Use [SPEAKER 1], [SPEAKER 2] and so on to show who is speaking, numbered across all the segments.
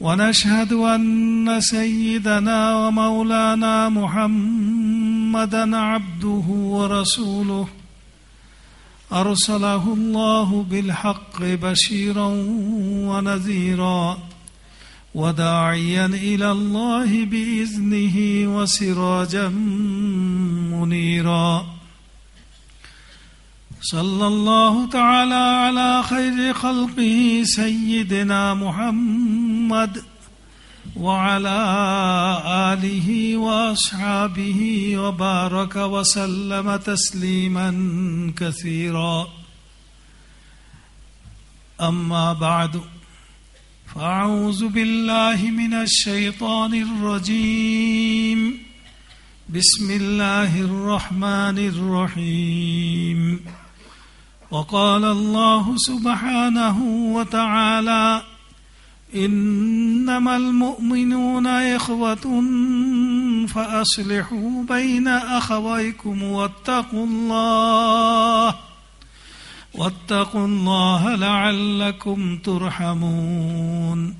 [SPEAKER 1] ونشهد أن سيدنا ومولانا محمدا عبده ورسوله. أرسله الله بالحق بشيرا ونذيرا وداعيا إلى الله بإذنه وسراجا منيرا. صلى الله تعالى على خير خلقه سيدنا محمد وعلى آله وأصحابه وبارك وسلم تسليما كثيرا أما بعد فأعوذ بالله من الشيطان الرجيم بسم الله الرحمن الرحيم وقال الله سبحانه وتعالى إنما المؤمنون إخوة فأصلحوا بين أخويكم واتقوا الله واتقوا الله لعلكم ترحمون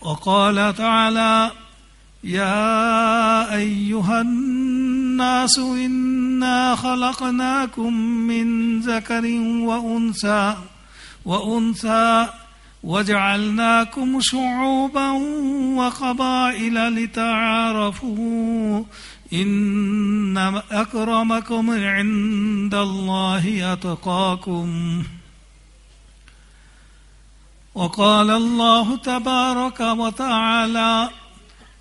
[SPEAKER 1] وقال تعالى يا أيها الناس إنا خلقناكم من ذكر وأنثى وأنثى وجعلناكم شعوبا وقبائل لتعارفوا إن أكرمكم عند الله أتقاكم. وقال الله تبارك وتعالى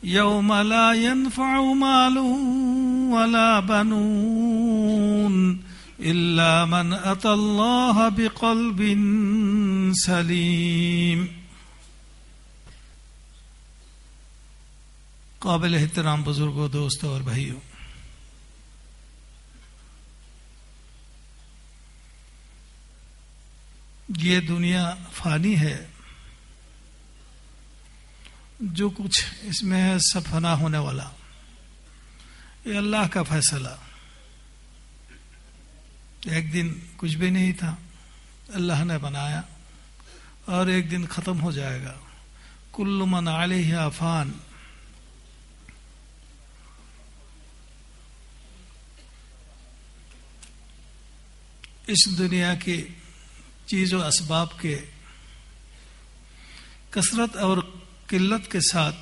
[SPEAKER 1] يوم لا ينفع مال ولا بنون إلا من أتى الله بقلب سليم. قابل احترام بزرگوں، دوستوں اور بھائیوں، یہ دنیا فانی ہے جو کچھ اس میں ہے سب فنا ہونے والا۔ یہ اللہ کا فیصلہ۔ ایک دن کچھ بھی نہیں تھا۔ اللہ نے بنایا اور ایک دن ختم ہو جائے گا۔ کل من علیہ عفان اس دنیا کی چیز و اسباب کے کثرت اور قلت کے ساتھ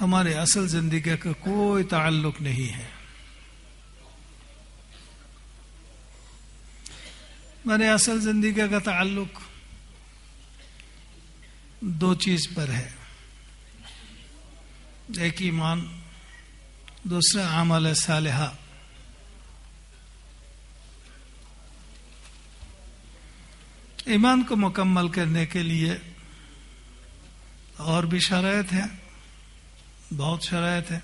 [SPEAKER 1] ہمارے اصل زندگی کا کوئی تعلق نہیں ہے۔ میرے اصل زندگی کا تعلق دو چیز پر ہے۔ ایک ایمان، دوسرا عمل صالحہ۔ ایمان کو مکمل کرنے کے لیے اور بھی شرائط ہیں۔ بہت شرائط ہے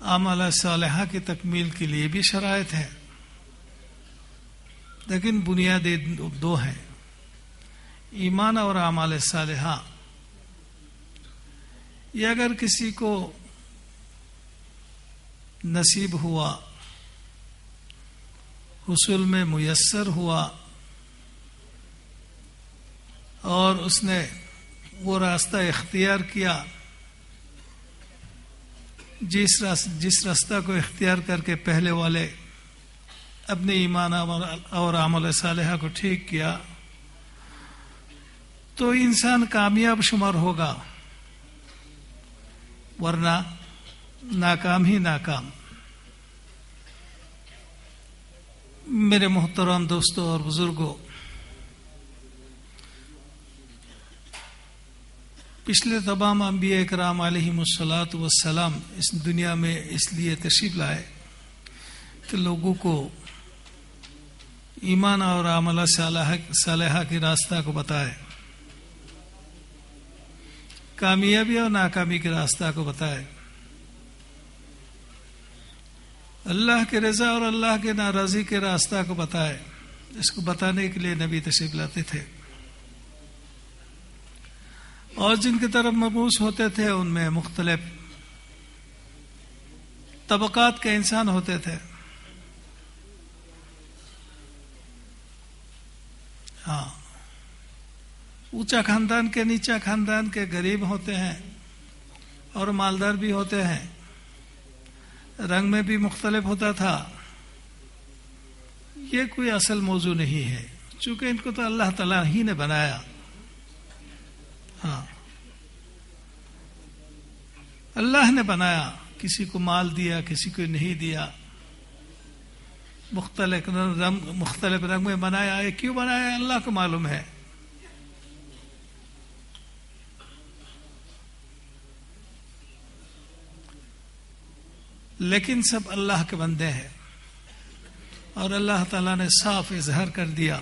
[SPEAKER 1] عمل صالحہ کی تکمیل کے لیے بھی شرائط ہے لیکن بنیادی دو ہیں۔ ایمان اور اعمال صالحہ۔ یہ اگر کسی کو نصیب ہوا، حصول میں میسر ہوا اور اس نے وہ راستہ اختیار کیا جس جس راستہ کو اختیار کر کے پہلے والے اپنے ایمان اور عمل صالحہ کو ٹھیک کیا، تو انسان کامیاب شمار ہوگا، ورنہ ناکام ہی ناکام۔ میرے محترم دوستوں اور بزرگوں پچھلے تمام انبیاء اکرام علیہ مسلاط وسلام اس دنیا میں اس لیے تشریف لائے کہ لوگوں کو ایمان اور عملہ صالحہ کے راستہ کو بتائے، کامیابی اور ناکامی کے راستہ کو بتائے۔ اللہ کے رضا اور اللہ کے ناراضی کے راستہ کو بتائے۔ اس کو بتانے کے لیے نبی تشریف لاتے تھے۔ اور جن کی طرف مبوس ہوتے تھے، ان میں مختلف طبقات کے انسان ہوتے تھے۔ ہاں۔ اونچا خاندان کے نیچا خاندان کے غریب ہوتے ہیں اور مالدار بھی ہوتے ہیں۔ رنگ میں بھی مختلف ہوتا تھا۔ یہ کوئی اصل موضوع نہیں ہے، چونکہ ان کو تو اللہ تعالیٰ ہی نے بنایا۔ ہاں۔ اللہ نے بنایا، کسی کو مال دیا، کسی کو نہیں دیا۔ مختلف رنگ مختلف رنگ میں بنایا ہے۔ کیوں بنایا اللہ کو معلوم ہے۔ لیکن سب اللہ کے بندے ہیں۔ اور اللہ تعالیٰ نے صاف اظہار کر دیا،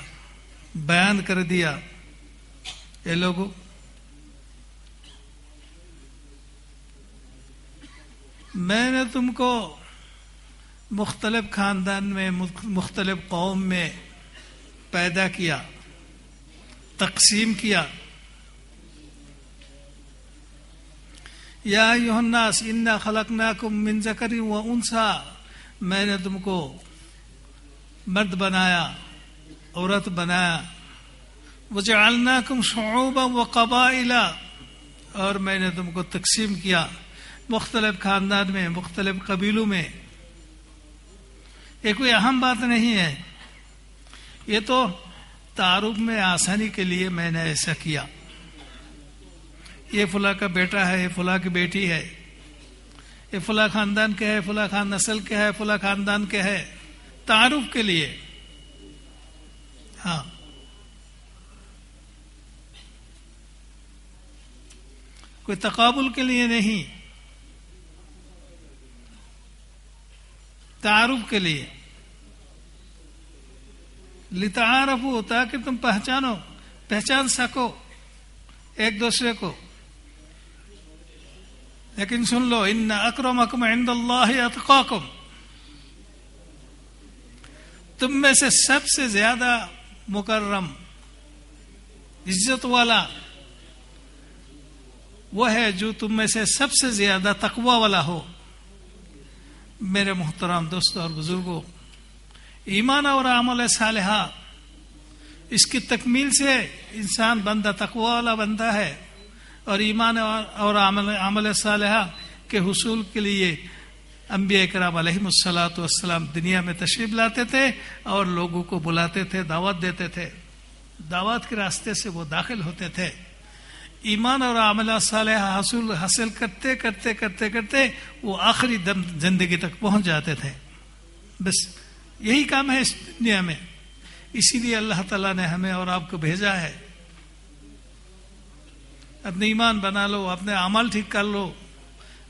[SPEAKER 1] بیان کر دیا۔ یہ لوگوں میں نے تم کو مختلف خاندان میں، مختلف قوم میں پیدا کیا، تقسیم کیا۔ یا الناس، انا خلقناکم من ذکر و انسا۔ میں نے تم کو مرد بنایا، عورت بنایا۔ وجعلناکم شعوبا و قبائلا اور میں نے تم کو تقسیم کیا۔ مختلف خاندان میں، مختلف قبیلوں میں۔ یہ کوئی اہم بات نہیں ہے۔ یہ تو تعارف میں آسانی کے لیے میں نے ایسا کیا۔ یہ فلاں کا بیٹا ہے، یہ فلاں کی بیٹی ہے۔ یہ فلاں خاندان کے ہے، فلاں خان نسل کے ہے، فلاں خاندان کے ہے۔ تعارف کے لیے۔ ہاں۔ کوئی تقابل کے لیے نہیں۔ تعارف کے لیے۔ لتعارف ہوتا کہ تم پہچانو، پہچان سکو ایک دوسرے کو۔ لیکن سن لو، ان اکرمکم عند اللہ اتقاکم۔ تم میں سے سب سے زیادہ مکرم، عزت والا وہ ہے جو تم میں سے سب سے زیادہ تقوی والا ہو۔ میرے محترم دوستوں اور بزرگوں ایمان اور عمل صالحہ اس کی تکمیل سے انسان بندہ، تقوی والا بندہ ہے اور ایمان اور عمل صالحہ کے حصول کے لیے انبیاء کرام علیہ السلاۃ والسلام دنیا میں تشریف لاتے تھے اور لوگوں کو بلاتے تھے، دعوت دیتے تھے۔ دعوت کے راستے سے وہ داخل ہوتے تھے۔ ایمان اور عملہ صالحہ حصول حاصل کرتے کرتے کرتے کرتے وہ آخری دم زندگی تک پہنچ جاتے تھے۔ بس یہی کام ہے اس دنیا میں۔ اسی لیے اللہ تعالیٰ نے ہمیں اور آپ کو بھیجا ہے۔ اپنے ایمان بنا لو، اپنے عمل ٹھیک کر لو۔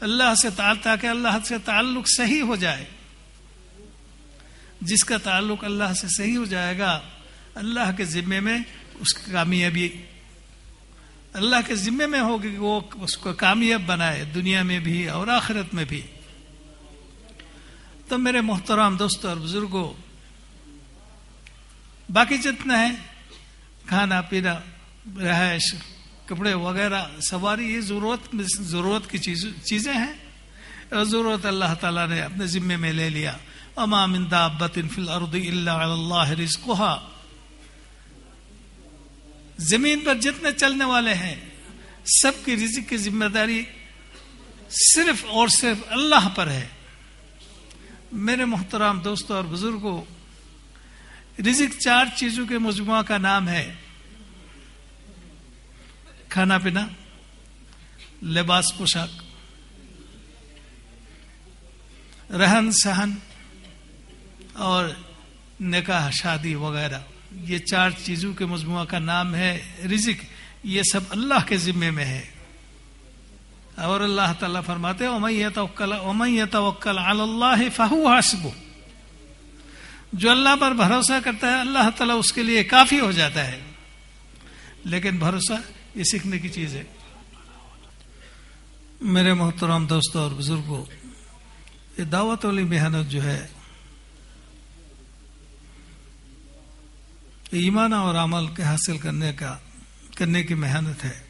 [SPEAKER 1] اللہ سے تاکہ اللہ سے تعلق صحیح ہو جائے۔ جس کا تعلق اللہ سے صحیح ہو جائے گا، اللہ کے ذمے میں اس کی کامیابی اللہ کے ذمے میں ہوگی کہ وہ اس کو کامیاب بنائے، دنیا میں بھی اور آخرت میں بھی۔ تو میرے محترام دوستوں اور بزرگوں باقی جتنا ہے، کھانا پینا، رہائش، کپڑے وغیرہ، سواری، یہ ضرورت ضرورت کی چیزیں ہیں۔ ضرورت اللہ تعالیٰ نے اپنے ذمے میں لے لیا۔ امام فی الارض الا اللہ رزقها۔ زمین پر جتنے چلنے والے ہیں، سب کی رزق کی ذمہ داری صرف اور صرف اللہ پر ہے۔ میرے محترام دوستوں اور بزرگوں، رزق چار چیزوں کے مجموعہ کا نام ہے۔ کھانا پینا، لباس پوشاک، رہن سہن اور نکاح، شادی وغیرہ۔ یہ چار چیزوں کے مجموعہ کا نام ہے رزق۔ یہ سب اللہ کے ذمے میں ہے۔ اور اللہ تعالیٰ فرماتے توکل اللہ فہو حسب۔ جو اللہ پر بھروسہ کرتا ہے، اللہ تعالیٰ اس کے لیے کافی ہو جاتا ہے۔ لیکن بھروسہ یہ سیکھنے کی چیز ہے۔ میرے محترم دوستوں اور بزرگوں، یہ دعوت والی محنت جو ہے ایمان اور عمل کے حاصل کرنے کا کرنے کی محنت ہے۔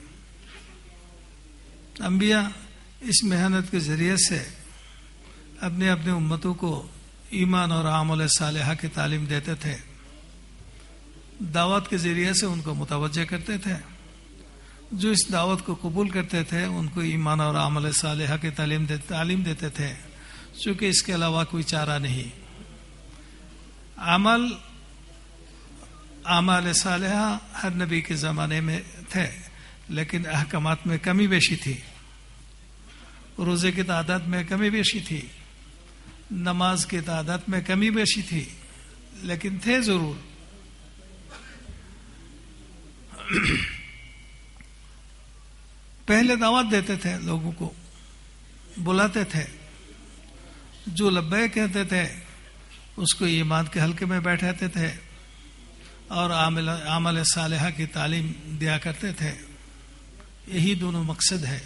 [SPEAKER 1] انبیاء اس محنت کے ذریعے سے اپنے اپنے امتوں کو ایمان اور عمل صالحہ کی تعلیم دیتے تھے۔ دعوت کے ذریعے سے ان کو متوجہ کرتے تھے۔ جو اس دعوت کو قبول کرتے تھے، ان کو ایمان اور عمل صالحہ کی تعلیم تعلیم دیتے تھے۔ چونکہ اس کے علاوہ کوئی چارہ نہیں۔ عمل اعمال صالحہ ہر نبی کے زمانے میں تھے، لیکن احکامات میں کمی بیشی تھی۔ روزے کی تعداد میں کمی بیشی تھی۔ نماز کی تعداد میں کمی بیشی تھی، لیکن تھے ضرور۔ پہلے دعوت دیتے تھے لوگوں کو، بلاتے تھے۔ جو لبے کہتے تھے، اس کو ایمان کے حلقے میں بیٹھاتے تھے۔ اور عمل صالحہ کی تعلیم دیا کرتے تھے۔ یہی دونوں مقصد ہے۔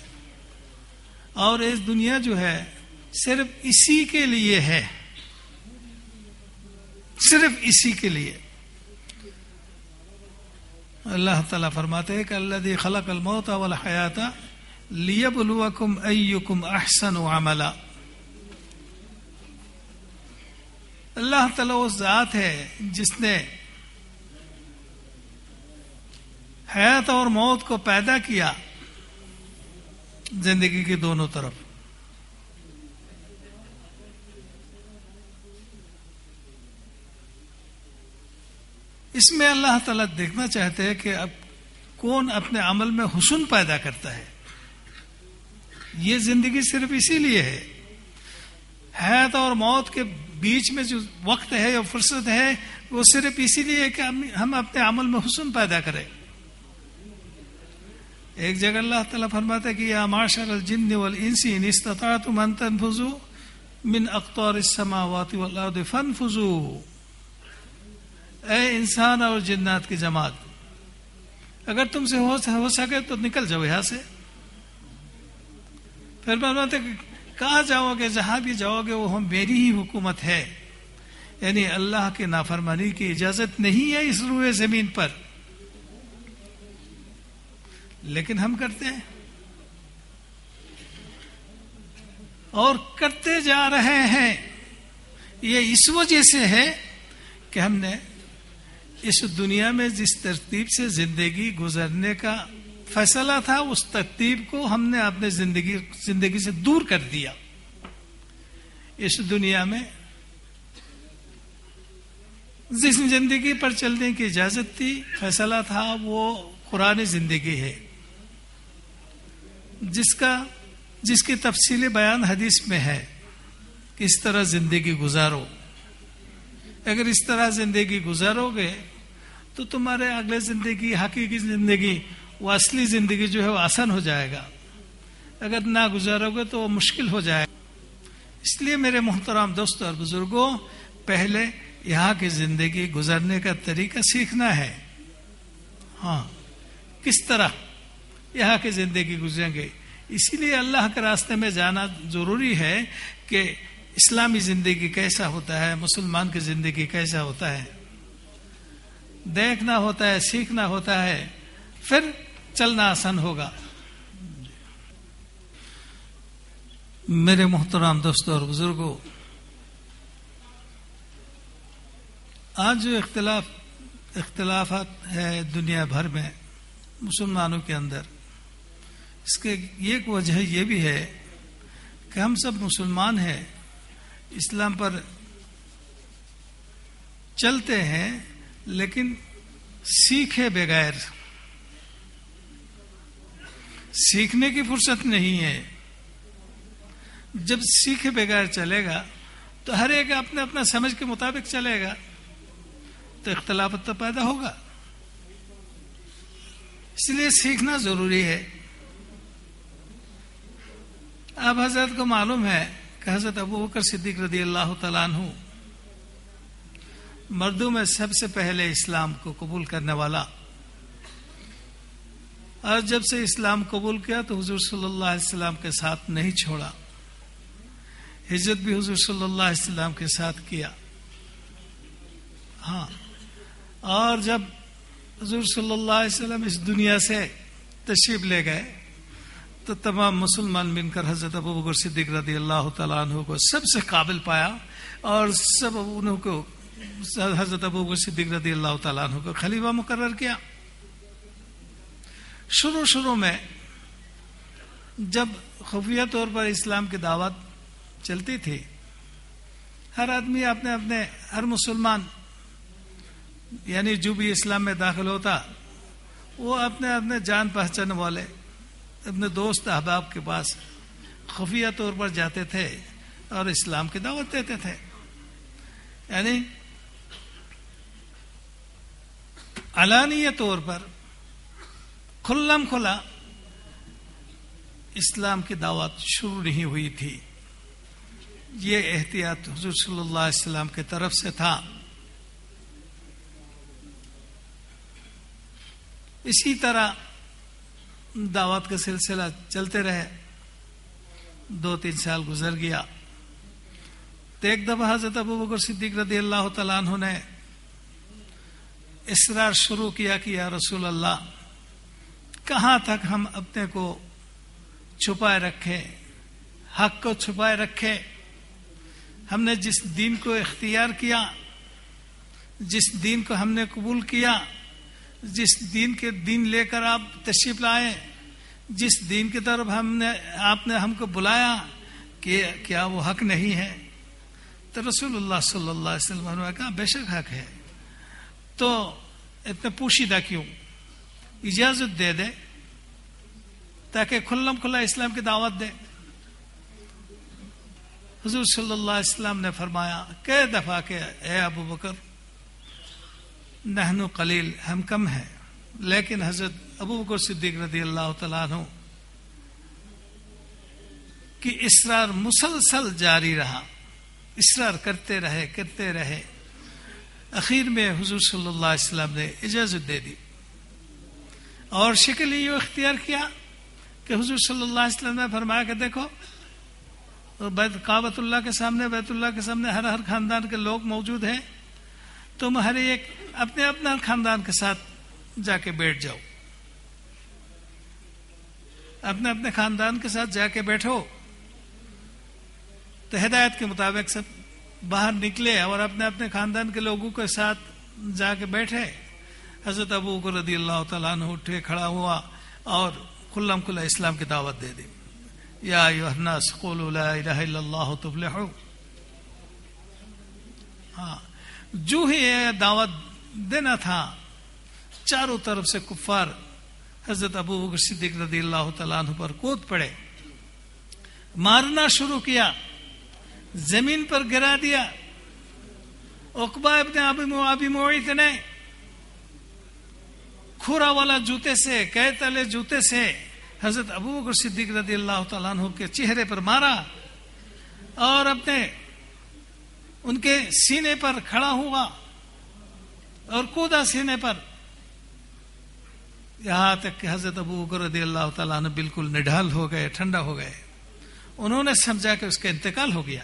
[SPEAKER 1] اور اس دنیا جو ہے، صرف اسی کے لیے ہے۔ صرف اسی کے لیے۔ اللہ تعالیٰ فرماتے کہ اللہ خلق الموت والحیات لیبلوکم ایکم احسن عملا۔ اللہ تعالیٰ وہ ذات ہے جس نے حیات اور موت کو پیدا کیا زندگی کی دونوں طرف۔ اس میں اللہ تعالیٰ دیکھنا چاہتے ہیں کہ اب کون اپنے عمل میں حسن پیدا کرتا ہے۔ یہ زندگی صرف اسی لیے ہے۔ حیات اور موت کے بیچ میں جو وقت ہے یا فرصت ہے، وہ صرف اسی لیے کہ ہم اپنے عمل میں حسن پیدا کریں۔ ایک جگہ اللہ تعالیٰ فرماتا ہے کہ یا معاشر الجن والانس ان استطاعتم ان تنفذوا من اقطار السماوات والارض فانفذوا۔ اے انسان اور جنات کی جماعت، اگر تم سے ہو سکے تو نکل جاؤ یہاں سے۔ پھر فرماتے کہاں جاؤ گے؟ جہاں بھی جاؤ گے وہ میری ہی حکومت ہے۔ یعنی اللہ کے نافرمانی کی اجازت نہیں ہے اس روئے زمین پر۔ لیکن ہم کرتے ہیں۔ اور کرتے جا رہے ہیں۔ یہ اس وجہ سے ہے کہ ہم نے اس دنیا میں جس ترتیب سے زندگی گزرنے کا فیصلہ تھا، اس ترتیب کو ہم نے اپنے زندگی زندگی سے دور کر دیا۔ اس دنیا میں جس زندگی پر چلنے کی اجازت تھی، فیصلہ تھا، وہ قرآن زندگی ہے۔ جس کا جس کی تفصیلی بیان حدیث میں ہے کہ اس طرح زندگی گزارو۔ اگر اس طرح زندگی گزارو گے تو تمہارے اگلے زندگی، حقیقی زندگی وہ اصلی زندگی جو ہے وہ آسان ہو جائے گا۔ اگر نہ گزارو گے تو وہ مشکل ہو جائے گا۔ اس لیے میرے محترام دوست اور بزرگوں، پہلے یہاں کی زندگی گزرنے کا طریقہ سیکھنا ہے۔ ہاں کس طرح؟ یہاں کی زندگی گزریں گے اسی لیے اللہ کے راستے میں جانا ضروری ہے کہ اسلامی زندگی کیسا ہوتا ہے، مسلمان کی زندگی کیسا ہوتا ہے۔ دیکھنا ہوتا ہے، سیکھنا ہوتا ہے، پھر چلنا آسان ہوگا۔ میرے محترام دوستوں اور بزرگوں آج جو اختلاف، اختلافات ہے دنیا بھر میں، مسلمانوں کے اندر اس کے ایک وجہ یہ بھی ہے کہ ہم سب مسلمان ہیں، اسلام پر چلتے ہیں، لیکن سیکھے بغیر، سیکھنے کی فرصت نہیں ہے۔ جب سیکھے بغیر چلے گا تو ہر ایک اپنے اپنا سمجھ کے مطابق چلے گا تو اختلاف تو پیدا ہوگا۔ اس لیے سیکھنا ضروری ہے۔ اب حضرت کو معلوم ہے کہ حضرت ابو بکر صدیق رضی اللہ تعالیٰ عنہ مردوں میں سب سے پہلے اسلام کو قبول کرنے والا۔ اور جب سے اسلام قبول کیا تو حضور صلی اللہ علیہ وسلم کے ساتھ نہیں چھوڑا۔ ہجرت بھی حضور صلی اللہ علیہ وسلم کے ساتھ کیا۔ ہاں۔ اور جب حضور صلی اللہ علیہ وسلم اس دنیا سے تشریف لے گئے تو تمام مسلمان بن کر حضرت ابو بکر صدیق رضی اللہ تعالیٰ عنہ کو سب سے قابل پایا اور سب انہوں کو حضرت ابو بکر صدیق رضی اللہ تعالیٰ عنہ کو خلیفہ مقرر کیا۔ شروع شروع میں جب خفیہ طور پر اسلام کی دعوت چلتی تھی، ہر آدمی اپنے اپنے، ہر مسلمان یعنی جو بھی اسلام میں داخل ہوتا، وہ اپنے اپنے جان پہچان والے اپنے دوست احباب کے پاس خفیہ طور پر جاتے تھے اور اسلام کی دعوت دیتے تھے۔ یعنی علانیہ طور پر کھلم کھلا اسلام کی دعوت شروع نہیں ہوئی تھی۔ یہ احتیاط حضور صلی اللہ علیہ وسلم کی طرف سے تھا۔ اسی طرح دعوت کا سلسلہ چلتے رہے۔ دو تین سال گزر گیا۔ تو ایک دفعہ حضرت ابو بکر صدیق رضی اللہ تعالیٰ عنہ نے اسرار شروع کیا کہ یا رسول اللہ، کہاں تک ہم اپنے کو چھپائے رکھے حق کو چھپائے رکھے ہم نے جس دین کو اختیار کیا، جس دین کو ہم نے قبول کیا، جس دین کے دین لے کر آپ تشریف لائے جس دین کی طرف ہم نے، آپ نے ہم کو بلایا کہ کیا وہ حق نہیں ہے، تو رسول اللہ صلی اللہ علیہ وسلم نے کہا ہاں، بے شک حق ہے۔ تو اتنے پوشیدہ کیوں؟ اجازت دے دے تاکہ کھلم کھلا اسلام کی دعوت دے۔ حضور صلی اللہ علیہ وسلم نے فرمایا کئی دفعہ کہ اے ابو بکر نہنو قلیل، ہم کم ہیں، لیکن حضرت ابو بکر صدیق رضی اللہ تعالیٰ عنہ کی اسرار مسلسل جاری رہا، اسرار کرتے رہے کرتے رہے۔ اخیر میں حضور صلی اللہ علیہ وسلم نے اجازت دے دی۔ اور شکل یہ اختیار کیا کہ حضور صلی اللہ علیہ وسلم نے فرمایا کہ دیکھو، بیت کابت اللہ کے سامنے، بیت اللہ کے سامنے ہر ہر خاندان کے لوگ موجود ہیں۔ تم ہر ایک اپنے اپنا خاندان کے ساتھ جا کے بیٹھ جاؤ۔ اپنے اپنے خاندان کے ساتھ جا کے بیٹھو۔ تو ہدایت کے مطابق سب باہر نکلے اور اپنے اپنے خاندان کے لوگوں کے ساتھ جا کے بیٹھے۔ حضرت ابو کو رضی اللہ تعالیٰ عنہ اٹھے، کھڑا ہوا اور کھلم کھلا اسلام کی دعوت دے دی۔ یا الناس، قولوا لا الہ الا اللہ تفلحو۔ ہاں جو ہی یہ دعوت دینا تھا، چاروں طرف سے کفار حضرت ابو بکر صدیق رضی اللہ تعالیٰ عنہ پر کود پڑے، مارنا شروع کیا، زمین پر گرا دیا اقبا ابن ابی ابی معیت نے کھورا والا جوتے سے کئے تلے جوتے سے حضرت ابو بکر صدیق رضی اللہ تعالیٰ عنہ کے چہرے پر مارا اور اپنے ان کے سینے پر کھڑا ہوا اور کودا سینے پر یہاں تک کہ حضرت ابو بکر رضی اللہ تعالیٰ عنہ بالکل نڈال ہو گئے، ٹھنڈا ہو گئے۔ انہوں نے سمجھا کہ اس کا انتقال ہو گیا۔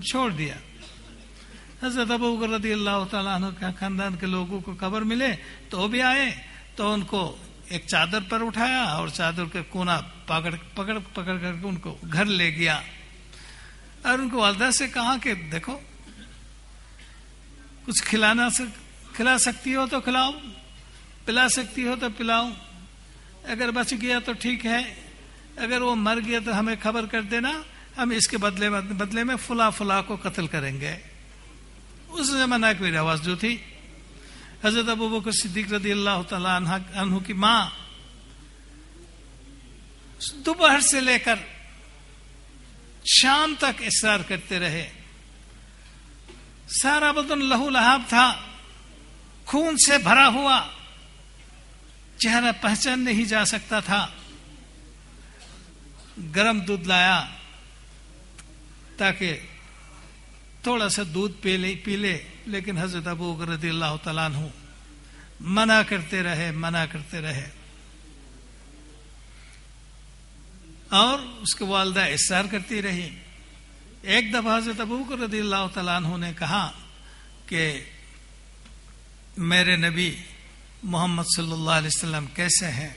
[SPEAKER 1] چھوڑ دیا۔ حضرت ابو بکر رضی اللہ تعالیٰ عنہ کے خاندان کے لوگوں کو خبر ملے، تو وہ بھی آئے۔ تو ان کو ایک چادر پر اٹھایا اور چادر کے کونا پکڑ پکڑ پکڑ کر کے ان کو گھر لے گیا۔ اور ان کو والدہ سے کہا کہ دیکھو، کچھ کھلانا کھلا سکتی ہو تو کھلاؤ۔ پلا سکتی ہو تو پلاؤ اگر بچ گیا تو ٹھیک ہے۔ اگر وہ مر گیا تو ہمیں خبر کر دینا۔ ہم اس کے بدلے بدلے میں فلا فلا کو قتل کریں گے۔ اس زمانہ کی رواج جو تھی۔ حضرت ابو بکر صدیق رضی اللہ تعالیٰ عنہ کی ماں۔ دوپہر سے لے کر شام تک اصرار کرتے رہے۔ سارا بدن لہو لہاب تھا۔ خون سے بھرا ہوا۔ چہرہ پہچان نہیں جا سکتا تھا۔ گرم دودھ لایا تاکہ تھوڑا سا دودھ پی لے پی لے، لیکن حضرت ابو رضی اللہ تعالیٰ عنہ منع کرتے رہے، منع کرتے رہے۔ اور اس کے والدہ اصرار کرتی رہی۔ ایک دفعہ حضرت ابو رضی اللہ تعالیٰ عنہ نے کہا کہ میرے نبی محمد صلی اللہ علیہ وسلم کیسے ہیں؟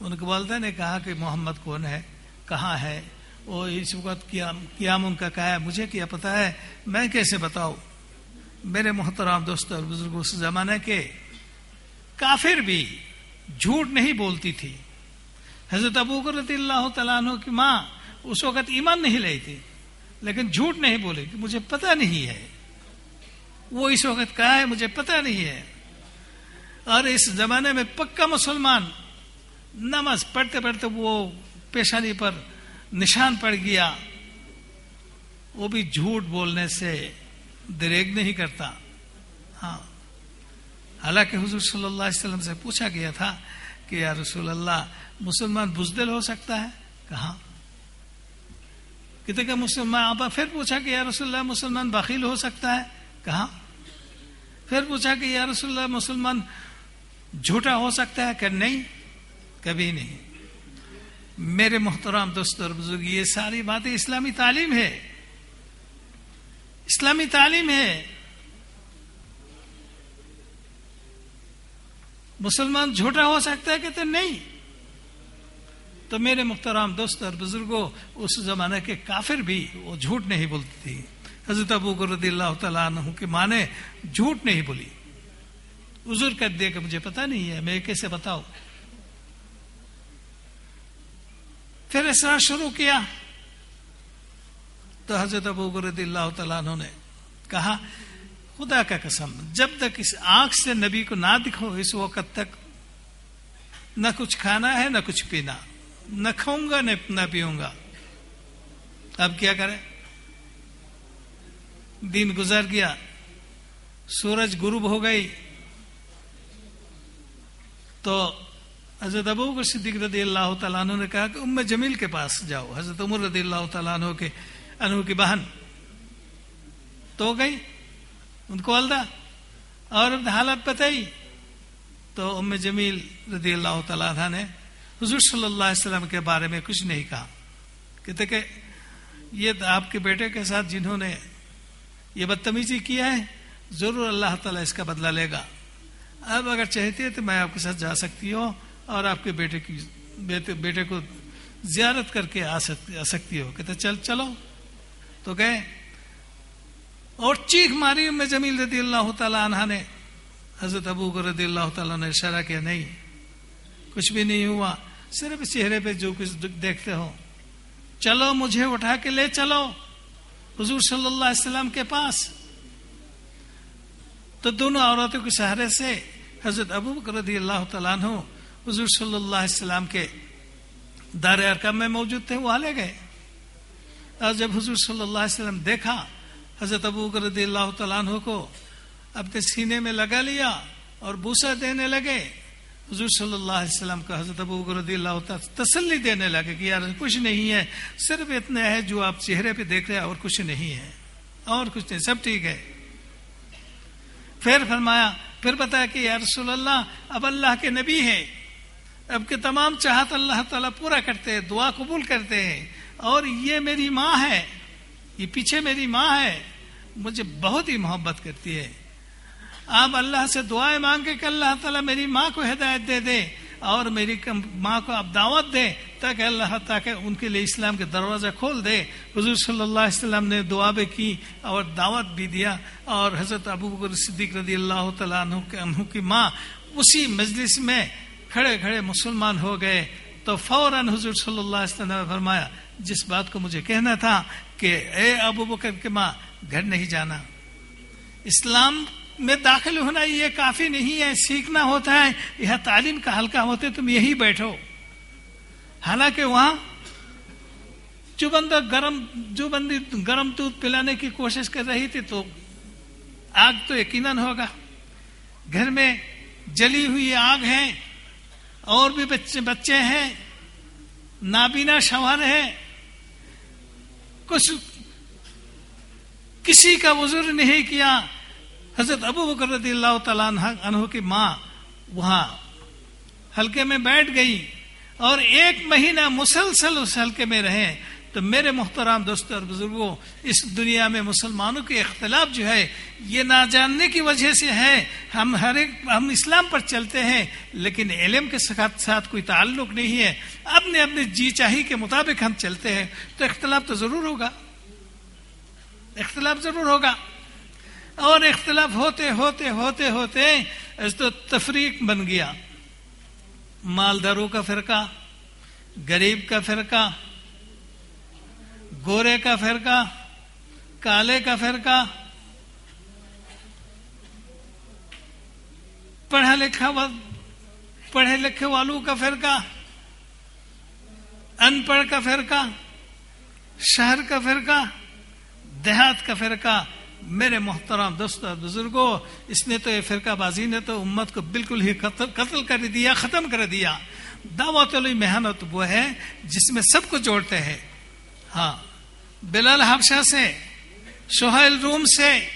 [SPEAKER 1] ان کے والدہ نے کہا کہ محمد کون ہے؟ کہاں ہے؟ وہ اس وقت قیام ان کا کہا ہے، مجھے کیا پتا ہے؟ میں کیسے بتاؤں؟ میرے محترام دوست اور بزرگ اس زمانے کے کافر بھی جھوٹ نہیں بولتی تھی۔ حضرت ابو رضی اللہ تعالیٰ عنہ کی ماں اس وقت ایمان نہیں لائی تھی، لیکن جھوٹ نہیں بولے، کہ مجھے پتا نہیں ہے۔ وہ اس وقت کہا ہے، مجھے پتا نہیں ہے۔ اور اس زمانے میں پکا مسلمان نماز پڑھتے پڑھتے وہ پیشانی پر نشان پڑ گیا۔ وہ بھی جھوٹ بولنے سے دریگ نہیں کرتا۔ ہاں۔ حالانکہ حضور صلی اللہ علیہ وسلم سے پوچھا گیا تھا کہ یا رسول اللہ، مسلمان بزدل ہو سکتا ہے؟ کہاں؟ کتنے کا مسلمان؟ آپ پھر پوچھا کہ یا رسول اللہ، مسلمان بخیل ہو سکتا ہے؟ کہاں؟ پھر پوچھا کہ یا رسول اللہ، مسلمان جھوٹا ہو سکتا ہے کہ نہیں؟ کبھی نہیں۔ میرے محترام دوست اور بزرگ، یہ ساری باتیں اسلامی تعلیم ہے۔ اسلامی تعلیم ہے۔ مسلمان جھوٹا ہو سکتا ہے کہتے نہیں؟ تو میرے محترام دوست اور بزرگوں اس زمانے کے کافر بھی وہ جھوٹ نہیں بولتی تھی حضرت ابو رضی اللہ تعالیٰ عنہ کی ماں نے جھوٹ نہیں بولی۔ حضور کر دیا کہ مجھے پتا نہیں ہے، میں کیسے بتاؤ پھر ایسا شروع کیا۔ تو حضرت ابو رضی اللہ تعالیٰ عنہ نے کہا، خدا کا قسم، جب تک اس آنکھ سے نبی کو نہ دکھو اس وقت تک نہ کچھ کھانا ہے، نہ کچھ پینا۔ نہ کھاؤں گا نہ پیوں گا۔ اب کیا کریں؟ دن گزر گیا، سورج غروب ہو گئی۔ تو حضرت ابو کو صدیق رضی اللہ تعالیٰ عنہ نے کہا کہ ام جمیل کے پاس جاؤ۔ حضرت عمر رضی اللہ تعالیٰ عنہ کے انہوں کی بہن۔ تو گئی۔ ان کو والدہ۔ اور حالت بتائی۔ تو ام جمیل رضی اللہ تعالیٰ عنہ نے حضور صلی اللہ علیہ وسلم کے بارے میں کچھ نہیں کہا۔ کہتے کہ یہ آپ کے بیٹے کے ساتھ جنہوں نے یہ بدتمیزی کیا ہے، ضرور اللہ تعالیٰ اس کا بدلہ لے گا۔ اب اگر چاہتی ہے تو میں آپ کے ساتھ جا سکتی ہوں اور آپ کے بیٹے کی بیٹے کو زیارت کر کے آ سکتی ہو۔ کہتے چل چلو۔ تو گئے اور چیخ ماری میں جمیل رضی اللہ تعالیٰ عنہ نے۔ حضرت ابو کو رضی اللہ تعالیٰ نے اشارہ کیا، نہیں، کچھ بھی نہیں ہوا۔ صرف چہرے پہ جو کچھ دیکھتے ہو۔ چلو مجھے اٹھا کے لے چلو۔ حضور صلی اللہ علیہ وسلم کے پاس۔ تو دونوں عورتوں کے سہارے سے حضرت ابو رضی اللہ تعالیٰ عنہ حضور صلی اللہ علیہ وسلم کے دار ارکم میں موجود تھے، وہ لے گئے۔ اور جب حضور صلی اللہ علیہ وسلم دیکھا، حضرت ابو رضی اللہ تعالیٰ عنہ کو اپنے سینے میں لگا لیا اور بوسا دینے لگے، حضور صلی اللہ علیہ وسلم کا حضرت ابو رضی اللہ تعالیٰ تسلی دینے لگے کہ یار، کچھ نہیں ہے، صرف اتنا ہے جو آپ چہرے پہ دیکھ رہے ہیں اور کچھ نہیں ہے۔ اور کچھ نہیں، سب ٹھیک ہے۔ پھر فرمایا، پھر بتایا کہ یا رسول اللہ، اب اللہ کے نبی ہے اب کے تمام چاہت اللہ تعالیٰ پورا کرتے ہیں، دعا قبول کرتے ہیں۔ اور یہ میری ماں ہے، یہ پیچھے میری ماں ہے۔ مجھے بہت ہی محبت کرتی ہے۔ آپ اللہ سے دعائیں مانگ کہ اللہ تعالیٰ میری ماں کو ہدایت دے دے۔ اور میری ماں کو آپ دعوت دے تاکہ اللہ تاکہ ان کے لیے اسلام کے دروازہ کھول دے۔ حضور صلی اللہ علیہ وسلم نے دعا بھی کی اور دعوت بھی دیا اور حضرت ابو بکر صدیق رضی اللہ تعالیٰ عنہ کی ماں اسی مجلس میں کھڑے کھڑے مسلمان ہو گئے۔ تو فوراً حضور صلی اللہ علیہ وسلم نے فرمایا، جس بات کو مجھے کہنا تھا کہ اے ابو بکر کے ماں، گھر نہیں جانا۔ اسلام میں داخل ہونا یہ کافی نہیں ہے، سیکھنا ہوتا ہے، یہ تعلیم کا حلقہ ہوتے تم یہی بیٹھو۔ حالانکہ وہاں جو بندہ گرم جو بندی گرم دودھ پلانے کی کوشش کر رہی تھی تو آگ تو یقیناً ہوگا۔ گھر میں جلی ہوئی آگ ہے، اور بھی بچے بچے ہیں، نابینا شوہر ہے۔ کچھ کسی کا وزر نہیں کیا۔ حضرت ابو بکر رضی اللہ تعالیٰ عنہ کی ماں وہاں حلقے میں بیٹھ گئی اور ایک مہینہ مسلسل اس حلقے میں رہے تو میرے محترام دوستوں اور بزرگوں، اس دنیا میں مسلمانوں کے اختلاف جو ہے، یہ نہ جاننے کی وجہ سے ہے، ہم ہر ایک ہم اسلام پر چلتے ہیں، لیکن علم کے ساتھ ساتھ کوئی تعلق نہیں ہے۔ اپنے اپنے جی چاہی کے مطابق ہم چلتے ہیں۔ تو اختلاف تو ضرور ہوگا۔ اختلاف ضرور ہوگا۔ اور اختلاف ہوتے ہوتے ہوتے ہوتے تو تفریق بن گیا۔ مالداروں کا فرقہ، غریب کا فرقہ، گورے کا فرقہ، کالے کا فرقہ، پڑھا لکھا پڑھے لکھے والوں کا فرقہ، ان پڑھ کا فرقہ، شہر کا فرقہ، دیہات کا فرقہ۔ میرے محترم دوست اور بزرگوں اس نے تو یہ فرقہ بازی نے تو امت کو بالکل ہی قتل کر دیا، ختم کر دیا۔ دعوت علی محنت وہ ہے جس میں سب کو جوڑتے ہیں۔ ہاں بلال حبشہ سے، سہیل روم سے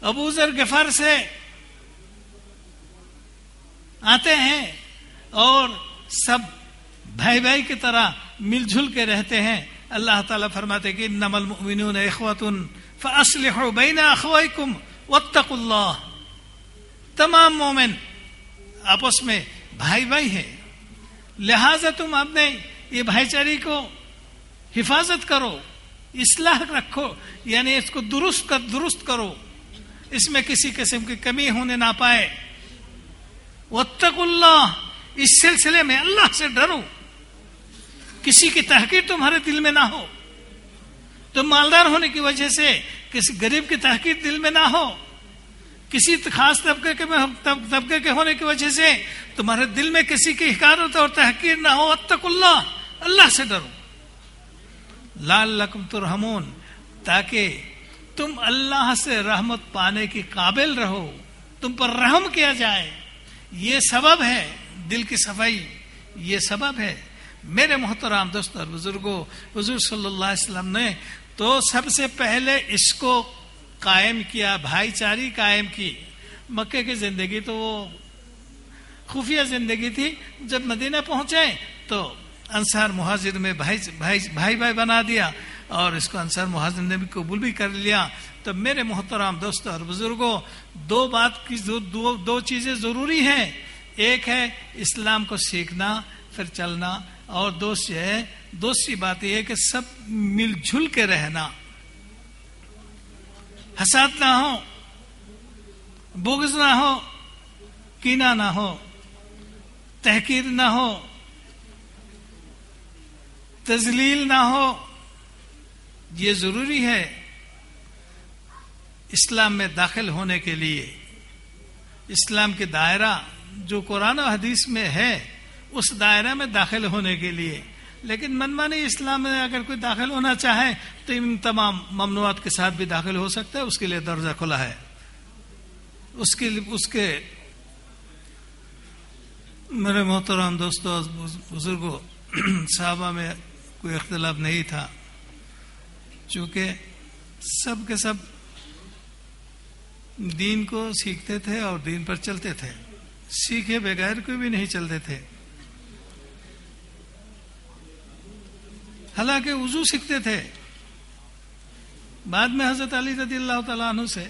[SPEAKER 1] ابوذر گفر سے آتے ہیں اور سب بھائی بھائی کی طرح مل جل کے رہتے ہیں۔ اللہ تعالیٰ فرماتے کہ نمل مؤمنون اخوتن فاسلحوا بین اخوائکم واتقوا اللہ تمام مومن آپس میں بھائی بھائی ہے لہذا تم اپنے یہ بھائی چاری کو حفاظت کرو، اصلاح رکھو یعنی اس کو درست کر، درست کرو۔ اس میں کسی قسم کی کمی ہونے نہ پائے۔ وطق اللہ اس سلسلے میں اللہ سے ڈرو۔ کسی کی تحقیر تمہارے دل میں نہ ہو۔ تم مالدار ہونے کی وجہ سے کسی غریب کی تحقیر دل میں نہ ہو، کسی خاص طبقے کے طبقے کے ہونے کی وجہ سے تمہارے دل میں کسی کی حکارت اور تحقیر نہ ہو۔ اتق اللہ اللہ سے ڈرو۔ لال لکم ترحمون، تاکہ تم اللہ سے رحمت پانے کی قابل رہو، تم پر رحم کیا جائے۔ یہ سبب ہے دل کی صفائی، یہ سبب ہے۔ میرے محترام دوست اور بزرگوں، حضور صلی اللہ علیہ وسلم نے تو سب سے پہلے اس کو قائم کیا بھائی چاری قائم کی۔ مکے کی زندگی تو وہ خفیہ زندگی تھی۔ جب مدینہ پہنچے تو انصار مہاجر میں بھائی بھائی بھائی بنا دیا اور اس کو انصار مہاجر نے بھی قبول بھی کر لیا۔ تو میرے محترام دوستوں اور بزرگوں دو بات کی دو, دو چیزیں ضروری ہیں۔ ایک ہے اسلام کو سیکھنا پھر چلنا۔ اور دوست ہے دوسری بات یہ ہے کہ سب مل جل کے رہنا۔ حسات نہ ہو، بغض نہ ہو کینا نہ ہو، تحقیر نہ ہو تزلیل نہ ہو، یہ ضروری ہے اسلام میں داخل ہونے کے لیے۔ اسلام کے دائرہ جو قرآن و حدیث میں ہے اس دائرہ میں داخل ہونے کے لیے۔ لیکن منمانی اسلام میں اگر کوئی داخل ہونا چاہے تو ان تمام ممنوعات کے ساتھ بھی داخل ہو سکتا ہے، اس کے لیے درجہ کھلا ہے۔ اس کے اس کے میرے محترام دوستوں بزرگوں صحابہ میں کوئی اختلاف نہیں تھا۔ چونکہ سب کے سب دین کو سیکھتے تھے اور دین پر چلتے تھے۔ سیکھے بغیر کوئی بھی نہیں چلتے تھے۔ حالانکہ وضو سیکھتے تھے۔ بعد میں حضرت علی رضی اللہ تعالیٰ عنہ سے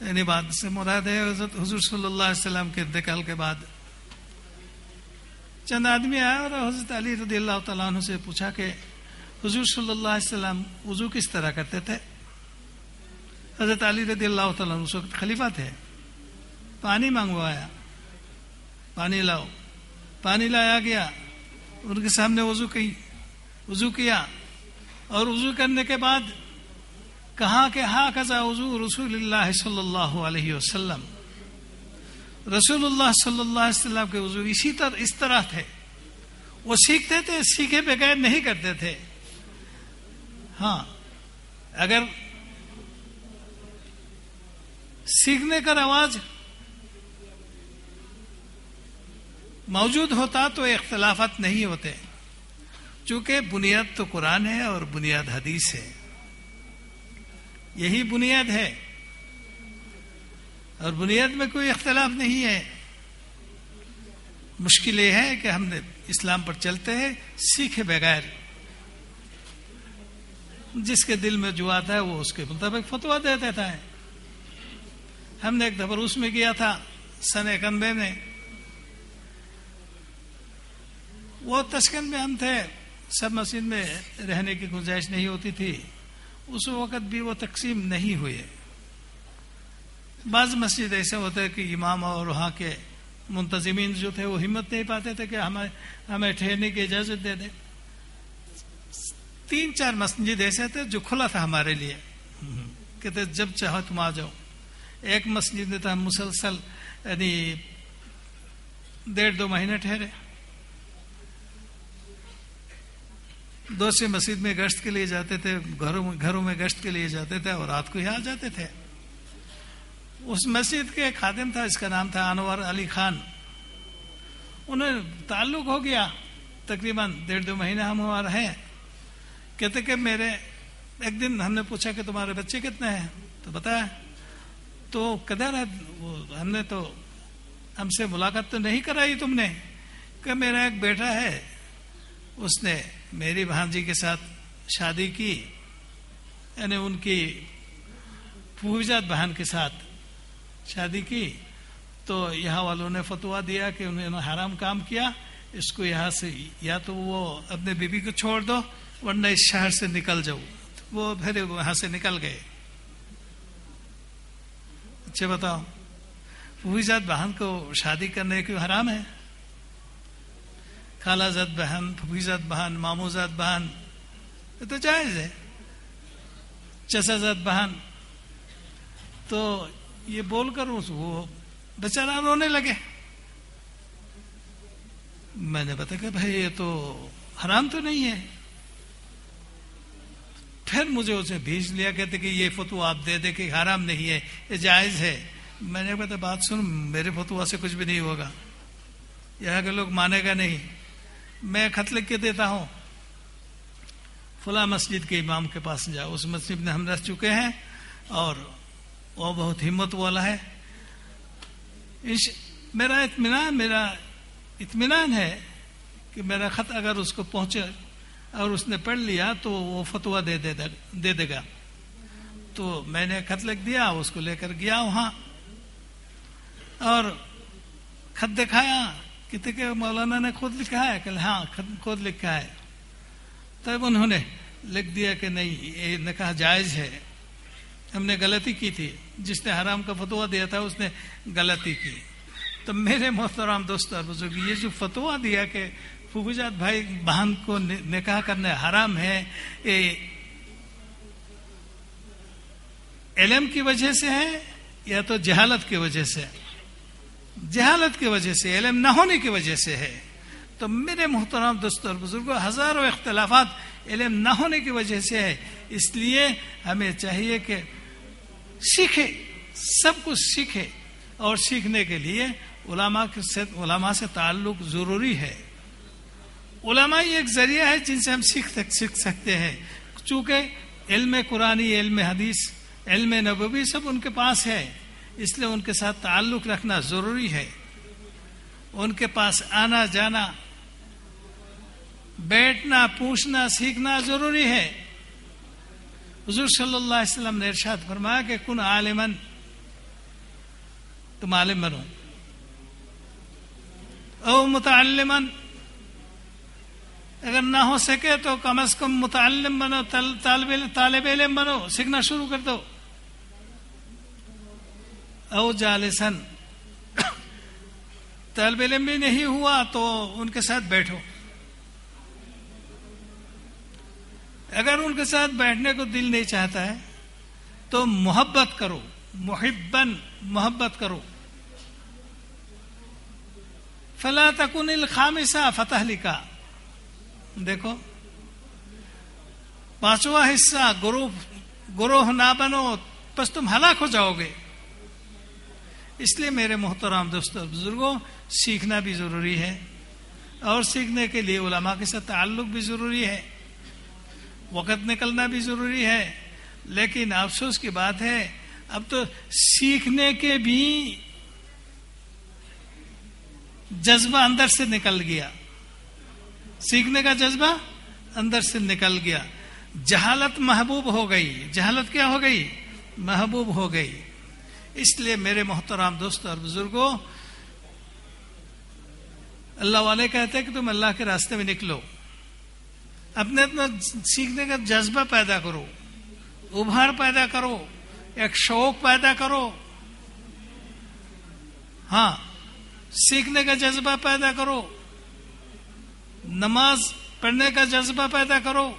[SPEAKER 1] یعنی بعد سے مراد ہے حضرت حضور صلی اللہ علیہ وسلم کے انتقال کے بعد۔ چند آدمی آیا اور حضرت علی رضی اللہ تعالیٰ عنہ سے پوچھا کہ حضور صلی اللہ علیہ وسلم وضو کس طرح کرتے تھے؟ حضرت علی رضی اللہ تعالیٰ عنہ اس وقت خلیفہ تھے۔ پانی منگوایا پانی لاؤ، پانی لایا گیا، ان کے سامنے وضو کی۔ وضو کیا اور وضو کرنے کے بعد کہا کہ ہاں کزا وضو رسول اللہ صلی اللہ علیہ وسلم۔ رسول اللہ صلی اللہ علیہ وسلم کے وضو اسی طرح اس طرح تھے۔ وہ سیکھتے تھے، سیکھے بغیر نہیں کرتے تھے۔ ہاں اگر سیکھنے کا رواج موجود ہوتا تو اختلافات نہیں ہوتے۔ چونکہ بنیاد تو قرآن ہے اور بنیاد حدیث ہے، یہی بنیاد ہے۔ اور بنیاد میں کوئی اختلاف نہیں ہے۔ مشکل یہ ہے کہ ہم نے اسلام پر چلتے ہیں، سیکھے بغیر۔ جس کے دل میں جو آتا ہے، وہ اس کے مطابق فتوا دے دیتا ہے۔ ہم نے ایک دفعہ روس میں گیا تھا، سن اکمبے میں۔ وہ تشکن میں ہم تھے۔ سب مسجد میں رہنے کی گنجائش نہیں ہوتی تھی۔ اس وقت بھی وہ تقسیم نہیں ہوئے بعض مسجد ایسے ہوتے کہ امام اور وہاں کے منتظمین جو تھے وہ ہمت نہیں پاتے تھے کہ ہمیں ہمیں ٹھہرنے کی اجازت دے دیں۔ تین چار مسجد ایسے تھے جو کھلا تھا ہمارے لیے۔ کہتے جب چاہو تم آ جاؤ۔ ایک مسجد میں تو ہم مسلسل یعنی ڈیڑھ دو مہینے ٹھہرے۔ دوسری مسجد میں گشت کے لیے جاتے تھے، گھروں میں گھروں میں گشت کے لیے جاتے تھے اور رات کو یہاں جاتے تھے۔ اس مسجد کے ایک خادم تھا، اس کا نام تھا انور علی خان۔ انہیں تعلق ہو گیا۔ تقریباً ڈیڑھ دو مہینے ہم وہاں رہے۔ کہتے کہ میرے ایک دن ہم نے پوچھا کہ تمہارے بچے کتنے ہیں؟ تو بتایا۔ تو کدھر ہے ہم نے تو ہم سے ملاقات تو نہیں کرائی تم نے۔ کہ میرا ایک بیٹا ہے، اس نے میری بھانجی کے ساتھ شادی کی یعنی ان کی پوجات بہن کے ساتھ شادی کی، تو یہاں والوں نے فتوا دیا کہ انہوں نے حرام کام کیا، اس کو یہاں سے یا تو وہ اپنے بیوی کو چھوڑ دو، ورنہ اس شہر سے نکل جاؤ۔ وہ پھر وہاں سے نکل گئے۔ اچھا بتاؤ پوجات بہن کو شادی کرنے کی حرام ہے؟ خالہ زد بہن پھوپھی بہن مامو زد بہن، یہ تو جائز ہے۔ چسا زد بہن۔ تو یہ بول کر اس وہ بیچارہ رونے لگے۔ میں نے بتا کہ بھائی یہ تو حرام تو نہیں ہے۔ پھر مجھے اسے بھیج لیا، کہتے کہ یہ فتو آپ دے دے کہ حرام نہیں ہے، یہ جائز ہے۔ میں نے بتا بات سن، میرے فتوا سے کچھ بھی نہیں ہوگا۔ یہاں کے لوگ مانے گا نہیں۔ میں خط لکھ کے دیتا ہوں۔ فلاں مسجد کے امام کے پاس جاؤ۔ اس مسجد میں ہم رہ چکے ہیں اور وہ بہت ہمت والا ہے۔ میرا اطمینان میرا اطمینان ہے کہ میرا خط اگر اس کو پہنچے اور اس نے پڑھ لیا تو وہ فتوا دے دے دے گا۔ تو میں نے خط لکھ دیا، اس کو لے کر گیا وہاں اور خط دکھایا۔ کہتے کہ مولانا نے خود لکھا ہے کہ ہاں خود لکھا ہے۔ تب انہوں نے لکھ دیا کہ نہیں، یہ نکاح جائز ہے۔ ہم نے غلطی کی تھی۔ جس نے حرام کا فتوا دیا تھا، اس نے غلطی کی۔ تو میرے محترام دوست اور بزرگ، یہ جو فتوا دیا کہ فوجات بھائی، بہن کو نکاح کرنے حرام ہے، یہ علم کی وجہ سے ہے یا تو جہالت کی وجہ سے جہالت کی وجہ سے، علم نہ ہونے کی وجہ سے ہے۔ تو میرے محترام دوست اور بزرگوں، ہزاروں اختلافات علم نہ ہونے کی وجہ سے ہے۔ اس لیے ہمیں چاہیے کہ سیکھے سب کچھ سیکھے اور سیکھنے کے لیے علماء سے علماء سے تعلق ضروری ہے۔ علماء ہی ایک ذریعہ ہے جن سے ہم سیکھ سیکھ سکتے ہیں۔ چونکہ علم قرآنی علم حدیث، علم نبوی سب ان کے پاس ہے۔ اس لیے ان کے ساتھ تعلق رکھنا ضروری ہے۔ ان کے پاس آنا جانا، بیٹھنا، پوچھنا، سیکھنا ضروری ہے۔ حضور صلی اللہ علیہ وسلم نے ارشاد فرمایا کہ کن عالمن تم عالم بنو او متعلمن اگر نہ ہو سکے تو کم از کم متعلم بنو طالب علم بنو، سیکھنا شروع کر دو۔ او جالسن، طالب علم بھی نہیں ہوا تو ان کے ساتھ بیٹھو۔ اگر ان کے ساتھ بیٹھنے کو دل نہیں چاہتا ہے، تو محبت کرو محبن محبت کرو۔ فلا تکن الخامسہ فتح لکھا دیکھو، پانچواں حصہ، گروہ گروہ نہ بنو بس تم ہلاک ہو جاؤ گے۔ اس لیے میرے محترام دوستوں اور بزرگوں، سیکھنا بھی ضروری ہے اور سیکھنے کے لیے علماء کے ساتھ تعلق بھی ضروری ہے۔ وقت نکلنا بھی ضروری ہے۔ لیکن افسوس کی بات ہے، اب تو سیکھنے کے بھی جذبہ اندر سے نکل گیا۔ سیکھنے کا جذبہ اندر سے نکل گیا۔ جہالت محبوب ہو گئی۔ جہالت کیا ہو گئی؟ محبوب ہو گئی۔ اس لیے میرے محترام دوست اور بزرگوں، اللہ والے کہتے ہیں کہ تم اللہ کے راستے میں نکلو۔ اپنے اپنا سیکھنے کا جذبہ پیدا کرو، ابھار پیدا کرو، ایک شوق پیدا کرو۔ ہاں سیکھنے کا جذبہ پیدا کرو، نماز پڑھنے کا جذبہ پیدا کرو۔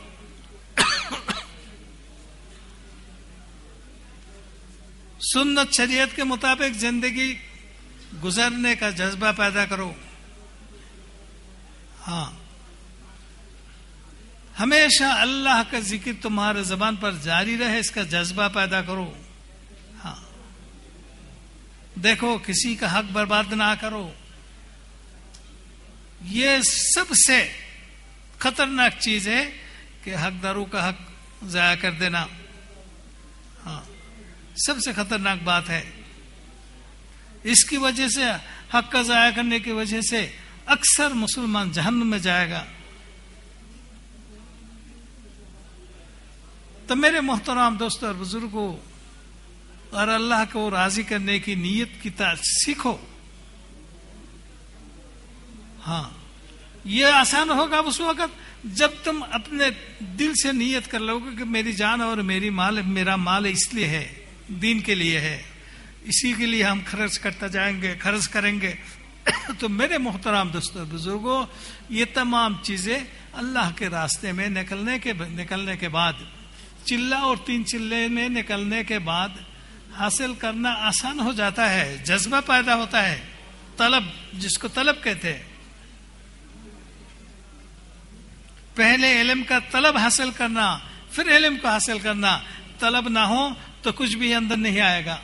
[SPEAKER 1] سنت شریعت کے مطابق زندگی گزرنے کا جذبہ پیدا کرو۔ ہاں۔ ہمیشہ اللہ کا ذکر تمہارے زبان پر جاری رہے، اس کا جذبہ پیدا کرو۔ ہاں۔ دیکھو، کسی کا حق برباد نہ کرو۔ یہ سب سے خطرناک چیز ہے کہ حق دارو کا حق ضائع کر دینا۔ ہاں۔ سب سے خطرناک بات ہے۔ اس کی وجہ سے، حق کا ضائع کرنے کی وجہ سے اکثر مسلمان جہنم میں جائے گا۔ تو میرے محترام دوست اور بزرگوں اور اللہ کو راضی کرنے کی نیت کی سیکھو۔ ہاں یہ آسان ہوگا اس وقت جب تم اپنے دل سے نیت کر لو گے کہ میری جان اور میری مال، میرا مال اس لیے ہے۔ دین کے لیے ہے۔ اسی کے لیے ہم خرچ کرتا جائیں گے، خرچ کریں گے۔ تو میرے محترام دوستوں بزرگوں یہ تمام چیزیں اللہ کے راستے میں نکلنے کے نکلنے کے بعد چلا اور تین چلے میں نکلنے کے بعد حاصل کرنا آسان ہو جاتا ہے، جذبہ پیدا ہوتا ہے۔ طلب، جس کو طلب کہتے ہیں۔ پہلے علم کا طلب حاصل کرنا، پھر علم کو حاصل کرنا۔ طلب نہ ہو تو کچھ بھی اندر نہیں آئے گا،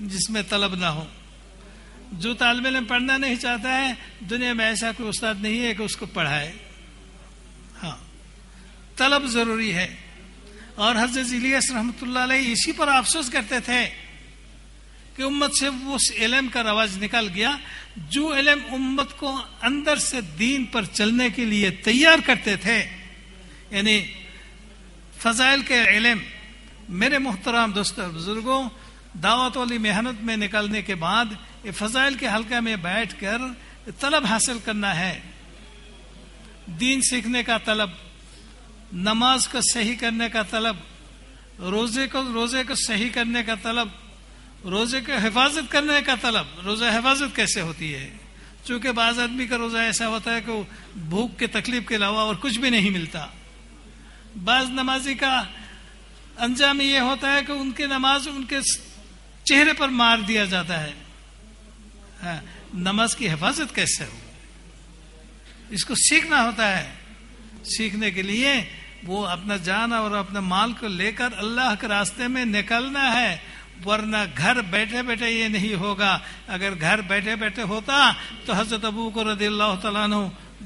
[SPEAKER 1] جس میں طلب نہ ہو۔ جو طالب علم پڑھنا نہیں چاہتا ہے، دنیا میں ایسا کوئی استاد نہیں ہے کہ اس کو پڑھائے۔ ہاں طلب ضروری ہے۔ اور حضرت الیس رحمۃ اللہ علیہ اسی پر افسوس کرتے تھے کہ امت سے اس علم کا رواج نکل گیا جو علم امت کو اندر سے دین پر چلنے کے لیے تیار کرتے تھے۔ یعنی فضائل کے علم میرے محترام دوست بزرگوں، دعوت والی محنت میں نکلنے کے بعد فضائل کے حلقہ میں بیٹھ کر طلب حاصل کرنا ہے۔ دین سیکھنے کا طلب، نماز کو صحیح کرنے کا طلب، روزے کو روزے کو صحیح کرنے کا طلب، روزے کے حفاظت کرنے کا طلب۔ روزہ حفاظت کیسے ہوتی ہے؟ چونکہ بعض آدمی کا روزہ ایسا ہوتا ہے کہ وہ بھوک کے تکلیف کے علاوہ اور کچھ بھی نہیں ملتا۔ بعض نمازی کا انجام یہ ہوتا ہے کہ ان کے نماز ان کے چہرے پر مار دیا جاتا ہے۔ ہاں، نماز کی حفاظت کیسے ہو؟ اس کو سیکھنا ہوتا ہے۔ سیکھنے کے لیے وہ اپنا جان اور اپنا مال کو لے کر اللہ کے راستے میں نکلنا ہے، ورنہ گھر بیٹھے بیٹھے یہ نہیں ہوگا۔ اگر گھر بیٹھے بیٹھے ہوتا تو حضرت ابو کو رضی اللہ تعالیٰ عنہ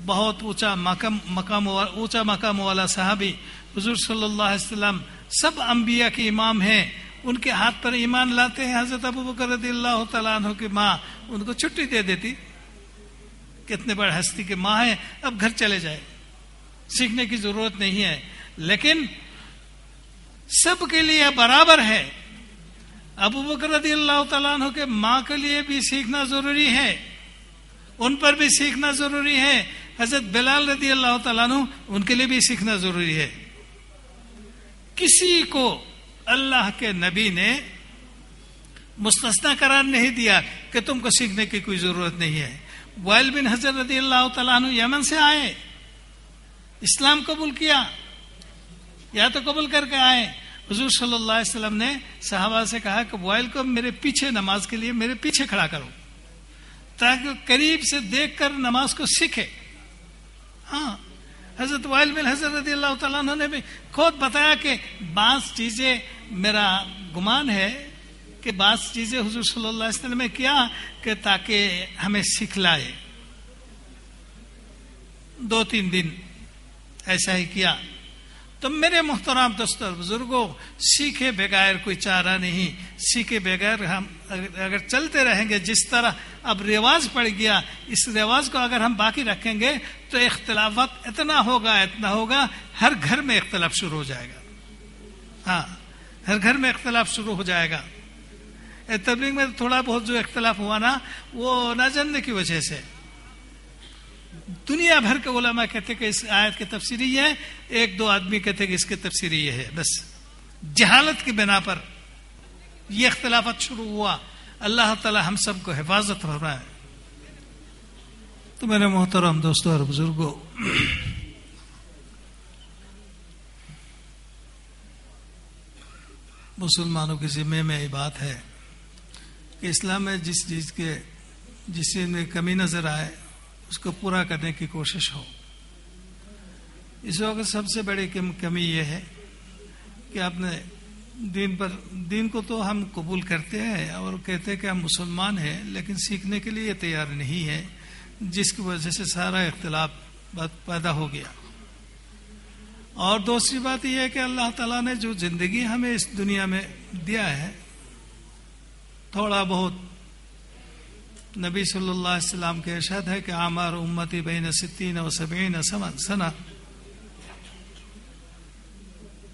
[SPEAKER 1] بہت اونچا مقام مقام اونچا مقام والا صحابی، حضور صلی اللہ علیہ وسلم سب انبیاء کے امام ہیں، ان کے ہاتھ پر ایمان لاتے ہیں۔ حضرت ابو بکر رضی اللہ تعالیٰ عنہ کی ماں ان کو چھٹی دے دیتی۔ کتنے بڑے ہستی کے ماں ہیں، اب گھر چلے جائے۔ سیکھنے کی ضرورت نہیں ہے۔ لیکن سب کے لیے برابر ہے۔ ابو بکر رضی اللہ تعالیٰ عنہ کے ماں کے لیے بھی سیکھنا ضروری ہے۔ ان پر بھی سیکھنا ضروری ہے۔ حضرت بلال رضی اللہ تعالیٰ عنہ ان کے لیے بھی سیکھنا ضروری ہے۔ کسی کو اللہ کے نبی نے مستثنا قرار نہیں دیا کہ تم کو سیکھنے کی کوئی ضرورت نہیں ہے۔ وائل بن حضرت رضی اللہ تعالیٰ عنہ یمن سے آئے، اسلام قبول کیا، یا تو قبول کر کے آئے۔ حضور صلی اللہ علیہ وسلم نے صحابہ سے کہا کہ وائل کو میرے پیچھے نماز کے لیے میرے پیچھے کھڑا کرو، تاکہ قریب سے دیکھ کر نماز کو سیکھے۔ ہاں حضرت وائل بن حضرت رضی اللہ تعالیٰ عنہ نے بھی خود بتایا کہ بعض چیزیں میرا گمان ہے کہ بعض چیزیں حضور صلی اللہ علیہ وسلم نے کیا کہ تاکہ ہمیں سکھلائے دو تین دن ایسا ہی کیا۔ تو میرے محترام دوستوں بزرگوں، سیکھے بغیر کوئی چارہ نہیں۔ سیکھے بغیر ہم اگر چلتے رہیں گے، جس طرح اب رواج پڑ گیا، اس رواج کو اگر ہم باقی رکھیں گے، تو اختلافات اتنا ہوگا اتنا ہوگا، ہر گھر میں اختلاف شروع ہو جائے گا۔ ہاں ہر گھر میں اختلاف شروع ہو جائے گا۔ تبلیغ میں تھوڑا بہت جو اختلاف ہوا نا، وہ نہ جاننے کی وجہ سے۔ دنیا بھر کے علماء کہتے کہ اس آیت کی تفسیری یہ ہے، ایک دو آدمی کہتے کہ اس کی تفسیری یہ ہے، بس۔ جہالت کی بنا پر یہ اختلافات شروع ہوا۔ اللہ تعالی ہم سب کو حفاظت ہو رہا ہے تو میرے محترم دوستوں اور بزرگوں مسلمانوں کے ذمے میں یہ بات ہے کہ اسلام میں جس چیز کے، جس چیز میں کمی نظر آئے اس کو پورا کرنے کی کوشش ہو۔ اس وقت سب سے بڑی کمی یہ ہے کہ آپ نے دین پر دین کو تو ہم قبول کرتے ہیں اور کہتے ہیں کہ ہم مسلمان ہیں، لیکن سیکھنے کے لیے تیار نہیں ہے جس کی وجہ سے سارا اختلاف پیدا ہو گیا۔ اور دوسری بات یہ ہے کہ اللہ تعالیٰ نے جو زندگی ہمیں اس دنیا میں دیا ہے، تھوڑا بہت نبی صلی اللہ علیہ وسلم کے ارشاد ہے کہ عامر امتی بین ستین و سبعین سنا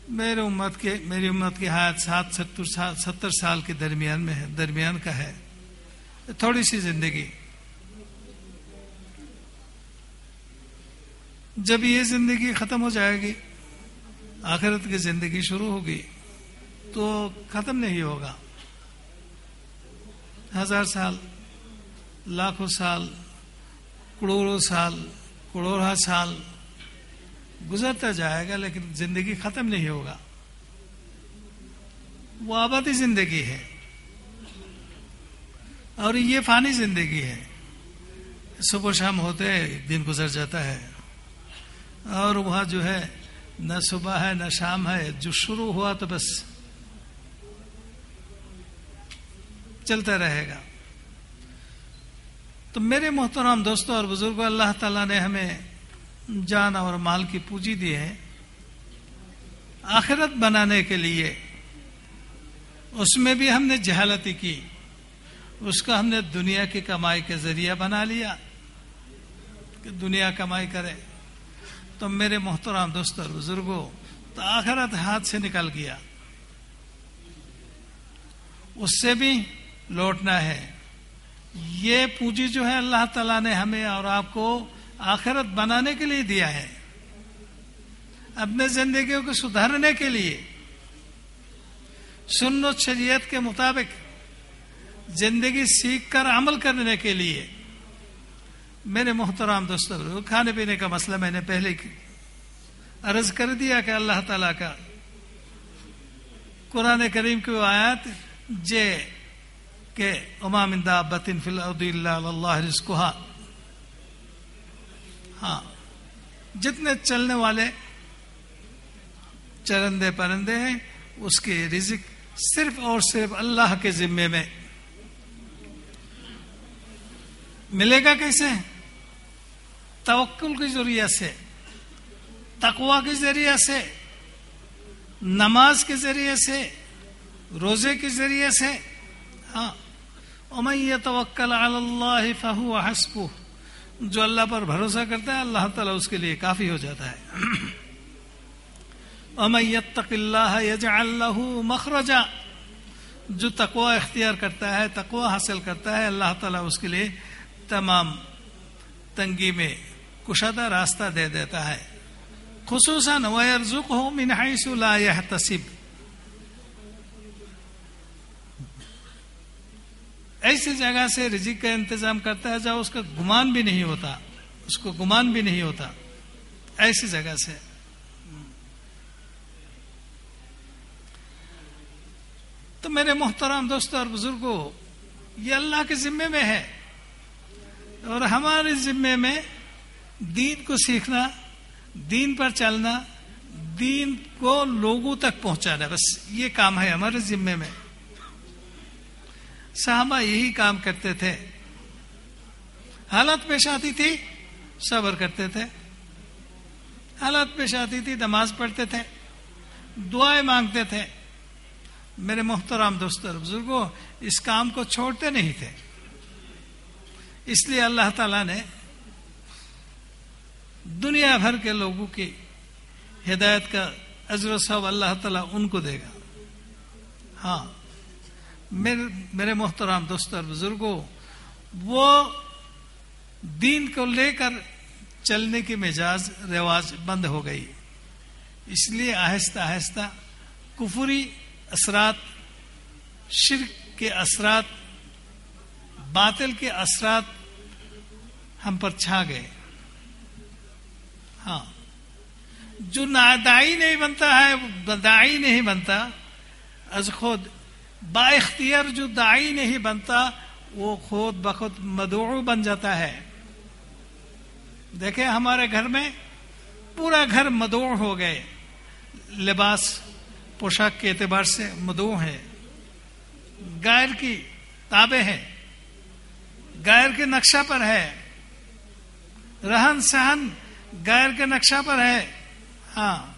[SPEAKER 1] میرے امت کے میری امت کی حیات سات ستر سال ستر سال کے درمیان میں ہے درمیان کا ہے۔ تھوڑی سی زندگی۔ جب یہ زندگی ختم ہو جائے گی، آخرت کی زندگی شروع ہوگی، تو ختم نہیں ہوگا۔ ہزار سال لاکھوں سال، کروڑوں سال، کروڑا سال گزرتا جائے گا، لیکن زندگی ختم نہیں ہوگا۔ وہ آبادی زندگی ہے۔ اور یہ فانی زندگی ہے۔ صبح شام ہوتے دن گزر جاتا ہے۔ اور وہاں جو ہے، نہ صبح ہے، نہ شام ہے، جو شروع ہوا تو بس چلتا رہے گا۔ تو میرے محترام دوستوں اور بزرگوں اللہ تعالیٰ نے ہمیں جان اور مال کی پوجی دی ہے۔ آخرت بنانے کے لیے اس میں بھی ہم نے جہالتی کی، اس کو ہم نے دنیا کی کمائی کے ذریعہ بنا لیا کہ دنیا کمائی کرے۔ تو میرے محترام دوست اور بزرگوں تو آخرت ہاتھ سے نکل گیا۔ اس سے بھی لوٹنا ہے۔ یہ پونجی جو ہے اللہ تعالیٰ نے ہمیں اور آپ کو آخرت بنانے کے لیے دیا ہے۔ اپنے زندگیوں کو سدھارنے کے لیے۔ سنت شریعت کے مطابق زندگی سیکھ کر عمل کرنے کے لیے۔ میرے محترام دوستوں کھانے پینے کا مسئلہ میں نے پہلے عرض کر دیا کہ اللہ تعالی کا قرآن کریم کی آیات جے کہ امام بطن فی اللہ اللہ رزقها۔ ہاں جتنے چلنے والے چرندے پرندے ہیں، اس کے رزق صرف اور صرف اللہ کے ذمے میں۔ ملے گا کیسے؟ توکل کے ذریعہ سے تقوا کے ذریعے سے، نماز کے ذریعے سے، روزے کے ذریعے سے۔ ہاں۔ توکل اللہ فہو حسب جو اللہ پر بھروسہ کرتا ہے، اللہ تعالیٰ اس کے لیے کافی ہو جاتا ہے۔ یتق اللہ اللہ مخرجا۔ جو تقوا اختیار کرتا ہے تقوا حاصل کرتا ہے، اللہ تعالیٰ اس کے لیے تمام تنگی میں کشادہ راستہ دے دیتا ہے۔ خصوصاً وَيَرْزُقْهُ مِنْ حَيْثُ لَا يَحْتَسِبْ۔ ایسی جگہ سے رزق کا انتظام کرتا ہے جہاں اس کا گمان بھی نہیں ہوتا، اس کو گمان بھی نہیں ہوتا۔ ایسی جگہ سے۔ تو میرے محترام دوستوں اور بزرگوں یہ اللہ کے ذمے میں ہے۔ اور ہمارے ذمے میں دین کو سیکھنا، دین پر چلنا، دین کو لوگوں تک پہنچانا، بس یہ کام ہے ہمارے ذمے میں۔ صحابہ یہی کام کرتے تھے۔ حالت پیش آتی تھی، صبر کرتے تھے۔ حالت پیش آتی تھی، نماز پڑھتے تھے۔ دعائیں مانگتے تھے۔ میرے محترام دوست اور بزرگوں اس کام کو چھوڑتے نہیں تھے۔ اس لیے اللہ تعالی نے دنیا بھر کے لوگوں کی ہدایت کا عزر و صاحب اللہ تعالیٰ ان کو دے گا۔ ہاں۔ میرے محترام دوست اور بزرگوں، وہ دین کو لے کر چلنے کی مزاج رواج بند ہو گئی۔ اس لیے آہستہ آہستہ کفری اثرات، شرک کے اثرات، باطل کے اثرات ہم پر چھا گئے۔ ہاں۔ جو نادائی نہیں بنتا ہے دائی نہیں بنتا۔ از خود با اختیار جو دائی نہیں بنتا، وہ خود بخود مدعو بن جاتا ہے۔ دیکھیں ہمارے گھر میں پورا گھر مدعو ہو گئے۔ لباس، پوشاک کے اعتبار سے مدعو ہے گائر کی تابے ہے گائر کے نقشہ پر ہے۔ رہن سہن گائر کے نقشہ پر ہے۔ ہاں۔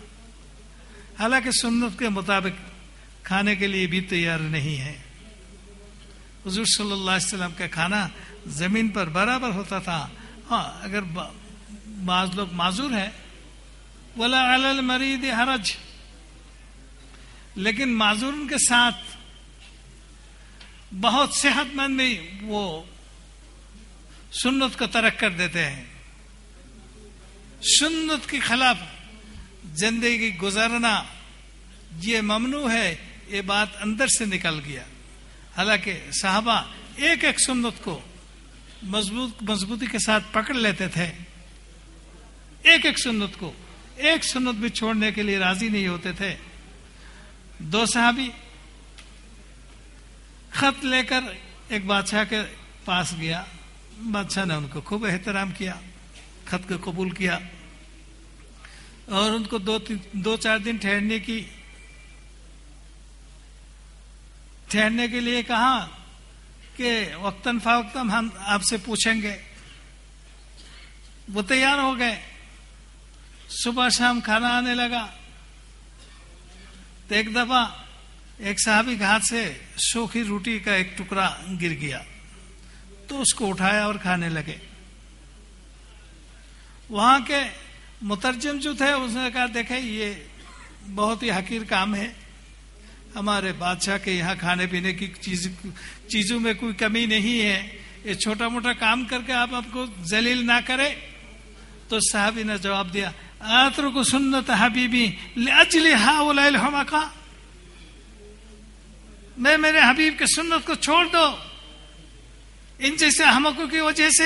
[SPEAKER 1] حالانکہ سنت کے مطابق کھانے کے لیے بھی تیار نہیں ہے۔ حضور صلی اللہ علیہ وسلم کا کھانا زمین پر برابر ہوتا تھا۔ ہاں اگر بعض لوگ معذور ہیں۔ ولا المرید حرج۔ لیکن معذور کے ساتھ بہت صحت مند بھی وہ سنت کو ترک کر دیتے ہیں۔ سنت کے خلاف زندگی گزارنا یہ ممنوع ہے۔ یہ بات اندر سے نکل گیا۔ حالانکہ صحابہ ایک ایک سنت کو مضبوط مضبوطی کے ساتھ پکڑ لیتے تھے۔ ایک ایک سنت کو ایک سنت بھی چھوڑنے کے لیے راضی نہیں ہوتے تھے۔ دو صحابی خط لے کر ایک بادشاہ کے پاس گیا۔ بادشاہ نے ان کو خوب احترام کیا، خط کو قبول کیا اور ان کو دو دو چار دن ٹھہرنے کی ٹھہرنے کے لیے کہا کہ وقتاً فوقتاً ہم آپ سے پوچھیں گے۔ وہ تیار ہو گئے۔ صبح شام کھانا آنے لگا۔ تو ایک دفعہ ایک صحابی کے ہاتھ سے سوکھی روٹی کا ایک ٹکڑا گر گیا۔ تو اس کو اٹھایا اور کھانے لگے۔ وہاں کے مترجم جو تھے، اس نے کہا دیکھے یہ بہت ہی حقیر کام ہے۔ ہمارے بادشاہ کے یہاں کھانے پینے کی چیز چیزوں میں کوئی کمی نہیں ہے۔ یہ چھوٹا موٹا کام کر کے آپ آپ کو ذلیل نہ کرے۔ تو صاحبی نے جواب دیا آتر کو سنت حبیبی اجلی ہا کا میں میرے حبیب کے سنت کو چھوڑ دو۔ ان جیسے ہمکوں کی وجہ سے۔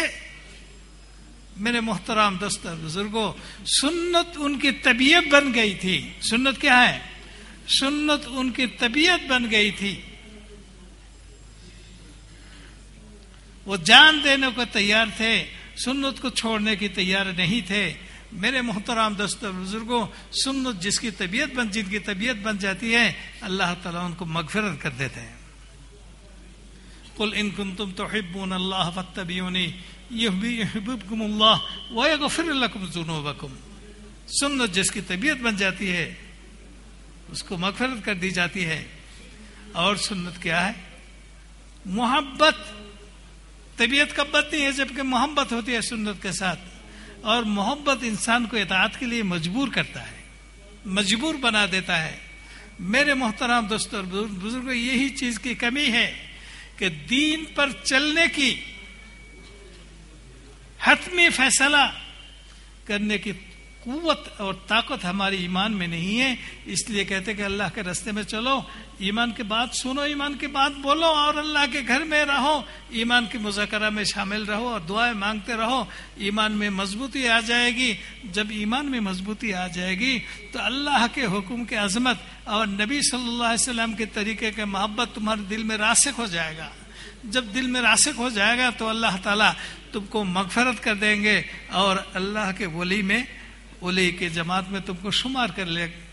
[SPEAKER 1] میرے محترام دستر بزرگوں سنت ان کی طبیعت بن گئی تھی۔ سنت کیا ہے؟ سنت ان کی طبیعت بن گئی تھی۔ وہ جان دینے کو تیار تھے، سنت کو چھوڑنے کی تیار نہیں تھے۔ میرے محترام دستر بزرگوں، سنت جس کی طبیعت بن، جن کی طبیعت بن جاتی ہے، اللہ تعالیٰ ان کو مغفرت کر دیتے ہیں۔ کل ان کن تم تو حبون اللہ فتبیونی يحببكم اللہ ويغفر لكم ذنوبكم سنت جس کی طبیعت بن جاتی ہے اس کو مغفرت کر دی جاتی ہے۔ اور سنت کیا ہے؟ محبت۔ طبیعت کب بنتی ہے؟ جبکہ محبت ہوتی ہے سنت کے ساتھ۔ اور محبت انسان کو اطاعت کے لیے مجبور کرتا ہے۔ مجبور بنا دیتا ہے۔ میرے محترام دوست اور بزرگ یہی چیز کی کمی ہے کہ دین پر چلنے کی حتمی فیصلہ کرنے کی قوت اور طاقت ہماری ایمان میں نہیں ہے۔ اس لیے کہتے کہ اللہ کے رستے میں چلو، ایمان کی بات سنو، ایمان کی بات بولو اور اللہ کے گھر میں رہو۔ ایمان کی مذاکرہ میں شامل رہو اور دعائیں مانگتے رہو۔ ایمان میں مضبوطی آ جائے گی۔ جب ایمان میں مضبوطی آ جائے گی تو اللہ کے حکم کے عظمت اور نبی صلی اللہ علیہ وسلم کے طریقے کے محبت تمہارے دل میں راسک ہو جائے گا۔ جب دل میں راسک ہو جائے گا تو اللہ تعالیٰ تم کو مغفرت کر دیں گے اور اللہ کے ولی میں ولی کے جماعت میں تم کو شمار کر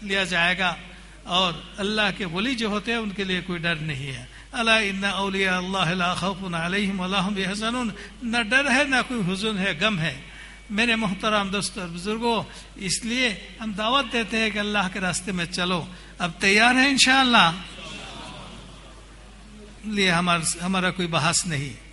[SPEAKER 1] لیا جائے گا۔ اور اللہ کے ولی جو ہوتے ہیں، ان کے لیے کوئی ڈر نہیں ہے۔ اللہ ان اولیا اللہ خوف علیہم اللہ حسن نہ ڈر ہے، نہ کوئی حزن ہے، غم ہے۔ میرے محترام دوست اور بزرگوں اس لیے ہم دعوت دیتے ہیں کہ اللہ کے راستے میں چلو۔ اب تیار ہے انشاءاللہ۔ لیے ہمارا کوئی بحث نہیں۔